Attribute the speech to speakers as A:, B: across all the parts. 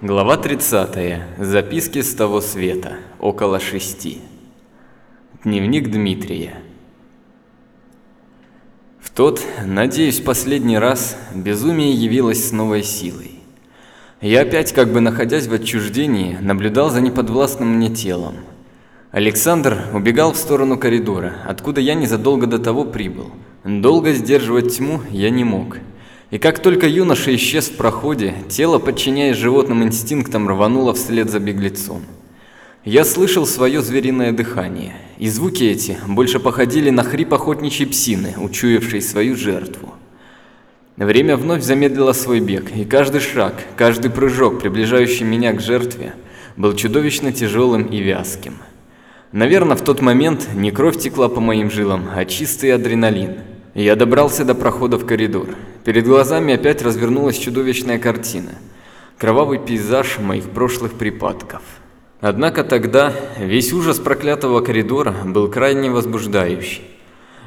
A: Глава 30. Записки с того света. Около шести. Дневник Дмитрия. В тот, надеюсь, последний раз безумие явилось с новой силой. Я опять, как бы находясь в отчуждении, наблюдал за неподвластным мне телом. Александр убегал в сторону коридора, откуда я незадолго до того прибыл. Долго сдерживать тьму я не мог. И как только юноша исчез в проходе, тело, подчиняясь животным инстинктам, рвануло вслед за беглецом. Я слышал свое звериное дыхание, и звуки эти больше походили на хрип охотничьей псины, учуявшей свою жертву. Время вновь замедлило свой бег, и каждый шаг, каждый прыжок, приближающий меня к жертве, был чудовищно тяжелым и вязким. Наверное, в тот момент не кровь текла по моим жилам, а чистый адреналин – я добрался до прохода в коридор. Перед глазами опять развернулась чудовищная картина. Кровавый пейзаж моих прошлых припадков. Однако тогда весь ужас проклятого коридора был крайне возбуждающий.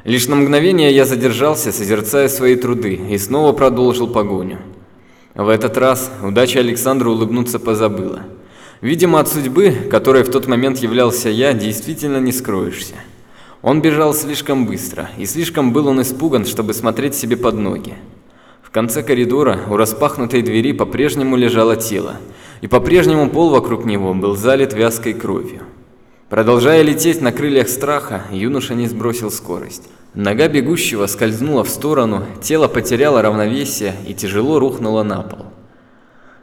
A: Лишь на мгновение я задержался, созерцая свои труды, и снова продолжил погоню. В этот раз удача Александра улыбнуться позабыла. Видимо, от судьбы, которой в тот момент являлся я, действительно не скроешься. Он бежал слишком быстро, и слишком был он испуган, чтобы смотреть себе под ноги. В конце коридора у распахнутой двери по-прежнему лежало тело, и по-прежнему пол вокруг него был залит вязкой кровью. Продолжая лететь на крыльях страха, юноша не сбросил скорость. Нога бегущего скользнула в сторону, тело потеряло равновесие и тяжело рухнуло на пол.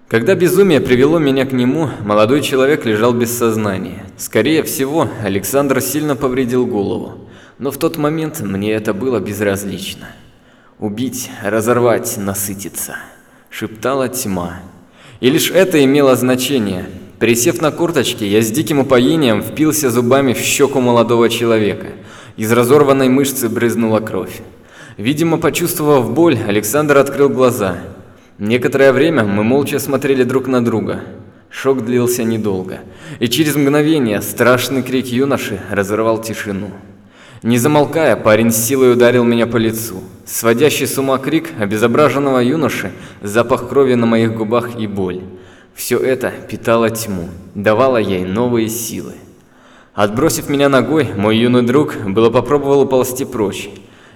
A: Когда безумие привело меня к нему, молодой человек лежал без сознания. Скорее всего, Александр сильно повредил голову, но в тот момент мне это было безразлично. «Убить, разорвать, насытиться», – шептала тьма. И лишь это имело значение. Присев на курточке, я с диким упоением впился зубами в щеку молодого человека. Из разорванной мышцы брызнула кровь. Видимо, почувствовав боль, Александр открыл глаза – Некоторое время мы молча смотрели друг на друга. Шок длился недолго, и через мгновение страшный крик юноши разорвал тишину. Не замолкая, парень с силой ударил меня по лицу. Сводящий с ума крик обезображенного юноши, запах крови на моих губах и боль. Все это питало тьму, давало ей новые силы. Отбросив меня ногой, мой юный друг было попробовал уползти прочь.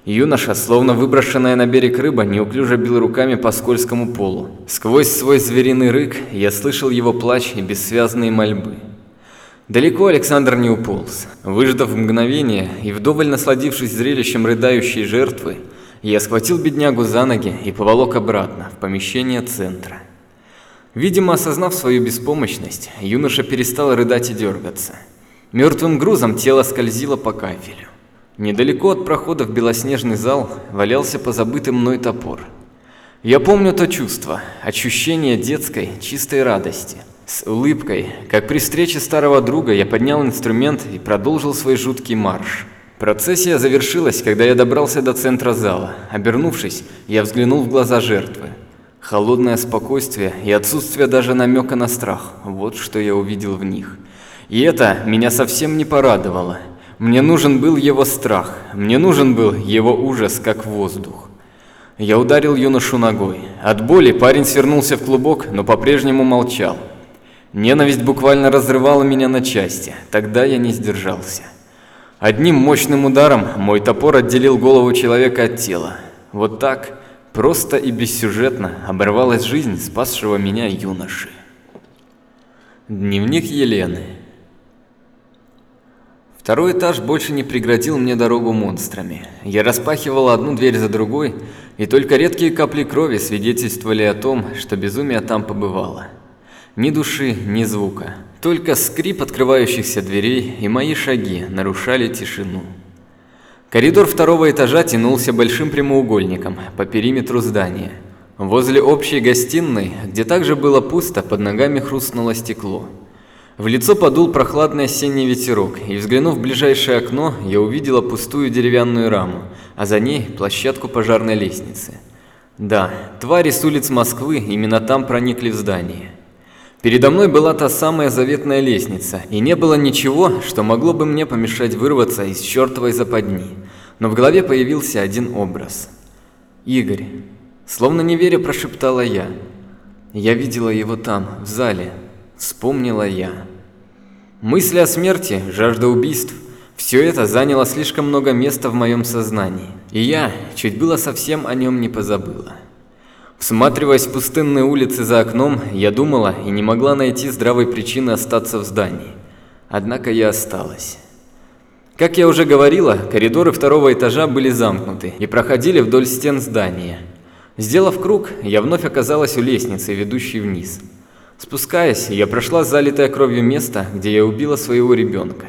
A: Юноша, словно выброшенная на берег рыба, неуклюже бил руками по скользкому полу. Сквозь свой звериный рык я слышал его плач и бессвязные мольбы. Далеко Александр не уполз. Выждав мгновение и вдоволь насладившись зрелищем рыдающей жертвы, я схватил беднягу за ноги и поволок обратно, в помещение центра. Видимо, осознав свою беспомощность, юноша перестал рыдать и дергаться. Мертвым грузом тело скользило по кафелю. Недалеко от прохода в белоснежный зал валялся позабытый мной топор. Я помню то чувство, ощущение детской, чистой радости. С улыбкой, как при встрече старого друга, я поднял инструмент и продолжил свой жуткий марш. Процессия завершилась, когда я добрался до центра зала. Обернувшись, я взглянул в глаза жертвы. Холодное спокойствие и отсутствие даже намека на страх – вот что я увидел в них. И это меня совсем не порадовало – мне нужен был его страх, мне нужен был его ужас, как воздух. Я ударил юношу ногой. От боли парень свернулся в клубок, но по-прежнему молчал. Ненависть буквально разрывала меня на части. Тогда я не сдержался. Одним мощным ударом мой топор отделил голову человека от тела. Вот так, просто и бессюжетно, оборвалась жизнь спасшего меня юноши. Дневник Елены. Второй этаж больше не преградил мне дорогу монстрами. Я распахивал одну дверь за другой, и только редкие капли крови свидетельствовали о том, что безумие там побывало. Ни души, ни звука. Только скрип открывающихся дверей и мои шаги нарушали тишину. Коридор второго этажа тянулся большим прямоугольником по периметру здания. Возле общей гостиной, где также было пусто, под ногами хрустнуло стекло. В лицо подул прохладный осенний ветерок, и взглянув в ближайшее окно, я увидела пустую деревянную раму, а за ней площадку пожарной лестницы. Да, твари с улиц Москвы именно там проникли в здание. Передо мной была та самая заветная лестница, и не было ничего, что могло бы мне помешать вырваться из чертовой западни. Но в голове появился один образ. «Игорь», словно не веря, прошептала я. Я видела его там, в зале. Вспомнила я. Мысли о смерти, жажда убийств – все это заняло слишком много места в моем сознании. И я чуть было совсем о нем не позабыла. Всматриваясь в пустынные улицы за окном, я думала и не могла найти здравой причины остаться в здании. Однако я осталась. Как я уже говорила, коридоры второго этажа были замкнуты и проходили вдоль стен здания. Сделав круг, я вновь оказалась у лестницы, ведущей вниз. Спускаясь, я прошла залитое кровью место, где я убила своего ребенка.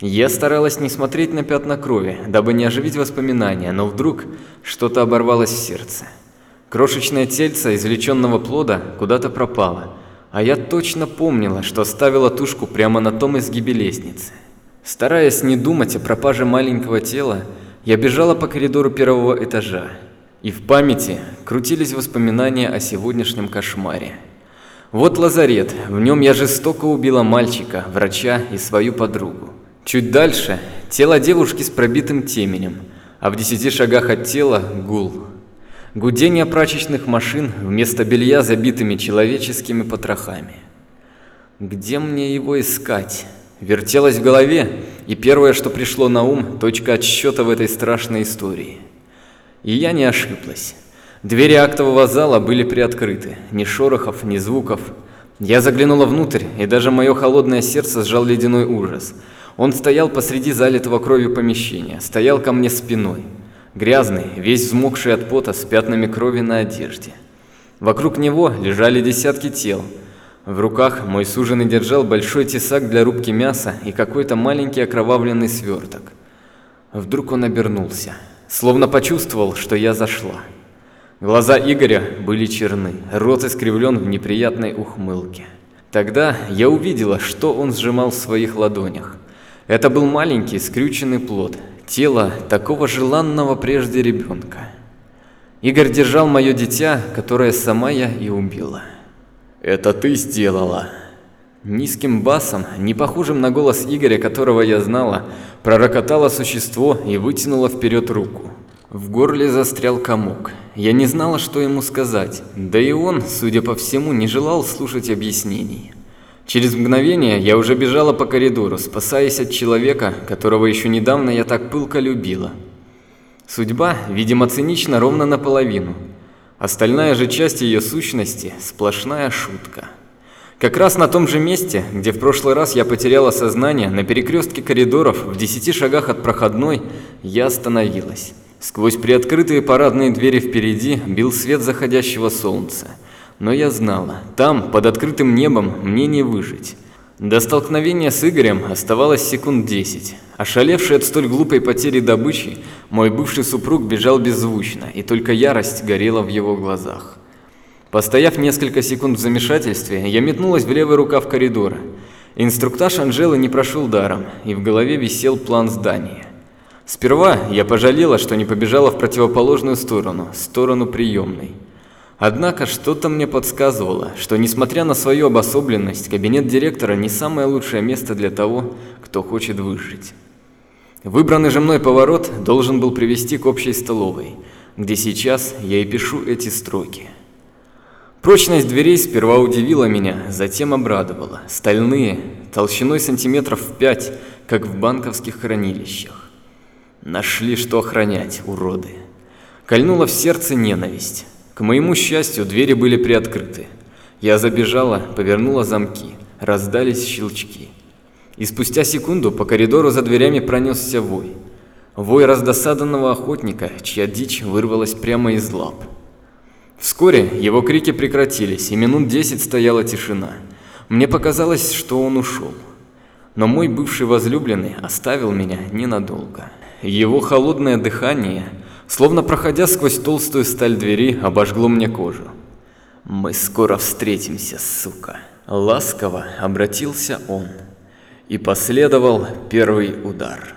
A: Я старалась не смотреть на пятна крови, дабы не оживить воспоминания, но вдруг что-то оборвалось в сердце. Крошечное тельце извлеченного плода куда-то пропало, а я точно помнила, что оставила тушку прямо на том изгибе лестницы. Стараясь не думать о пропаже маленького тела, я бежала по коридору первого этажа, и в памяти крутились воспоминания о сегодняшнем кошмаре. Вот лазарет, в нем я жестоко убила мальчика, врача и свою подругу. Чуть дальше – тело девушки с пробитым теменем, а в десяти шагах от тела – гул – Гудение прачечных машин вместо белья забитыми человеческими потрохами. Где мне его искать? Вертелось в голове, и первое, что пришло на ум, точка отсчета в этой страшной истории. И я не ошиблась. Двери актового зала были приоткрыты, ни шорохов, ни звуков. Я заглянула внутрь, и даже мое холодное сердце сжал ледяной ужас. Он стоял посреди залитого кровью помещения, стоял ко мне спиной. Грязный, весь взмокший от пота, с пятнами крови на одежде. Вокруг него лежали десятки тел. В руках мой суженый держал большой тесак для рубки мяса и какой-то маленький окровавленный сверток. Вдруг он обернулся, словно почувствовал, что я зашла. Глаза Игоря были черны, рот искривлен в неприятной ухмылке. Тогда я увидела, что он сжимал в своих ладонях. Это был маленький скрюченный плод, тело такого желанного прежде ребенка. Игорь держал мое дитя, которое сама я и убила. «Это ты сделала!» Низким басом, не похожим на голос Игоря, которого я знала, пророкотало существо и вытянуло вперед руку. В горле застрял комок. Я не знала, что ему сказать, да и он, судя по всему, не желал слушать объяснений. Через мгновение я уже бежала по коридору, спасаясь от человека, которого еще недавно я так пылко любила. Судьба, видимо, цинична ровно наполовину. Остальная же часть ее сущности – сплошная шутка. Как раз на том же месте, где в прошлый раз я потеряла сознание, на перекрестке коридоров, в десяти шагах от проходной, я остановилась. Сквозь приоткрытые парадные двери впереди бил свет заходящего солнца – но я знала, там, под открытым небом, мне не выжить. До столкновения с Игорем оставалось секунд десять. Ошалевший от столь глупой потери добычи, мой бывший супруг бежал беззвучно, и только ярость горела в его глазах. Постояв несколько секунд в замешательстве, я метнулась в левый рукав коридора. Инструктаж Анжелы не прошел даром, и в голове висел план здания. Сперва я пожалела, что не побежала в противоположную сторону, сторону приемной. Однако что-то мне подсказывало, что несмотря на свою обособленность, кабинет директора не самое лучшее место для того, кто хочет выжить. Выбранный же мной поворот должен был привести к общей столовой, где сейчас я и пишу эти строки. Прочность дверей сперва удивила меня, затем обрадовала. Стальные, толщиной сантиметров в пять, как в банковских хранилищах. Нашли что охранять, уроды. Кольнула в сердце ненависть. К моему счастью, двери были приоткрыты. Я забежала, повернула замки, раздались щелчки. И спустя секунду по коридору за дверями пронесся вой. Вой раздосаданного охотника, чья дичь вырвалась прямо из лап. Вскоре его крики прекратились, и минут десять стояла тишина. Мне показалось, что он ушел. Но мой бывший возлюбленный оставил меня ненадолго. Его холодное дыхание – словно проходя сквозь толстую сталь двери, обожгло мне кожу. «Мы скоро встретимся, сука!» Ласково обратился он, и последовал первый удар.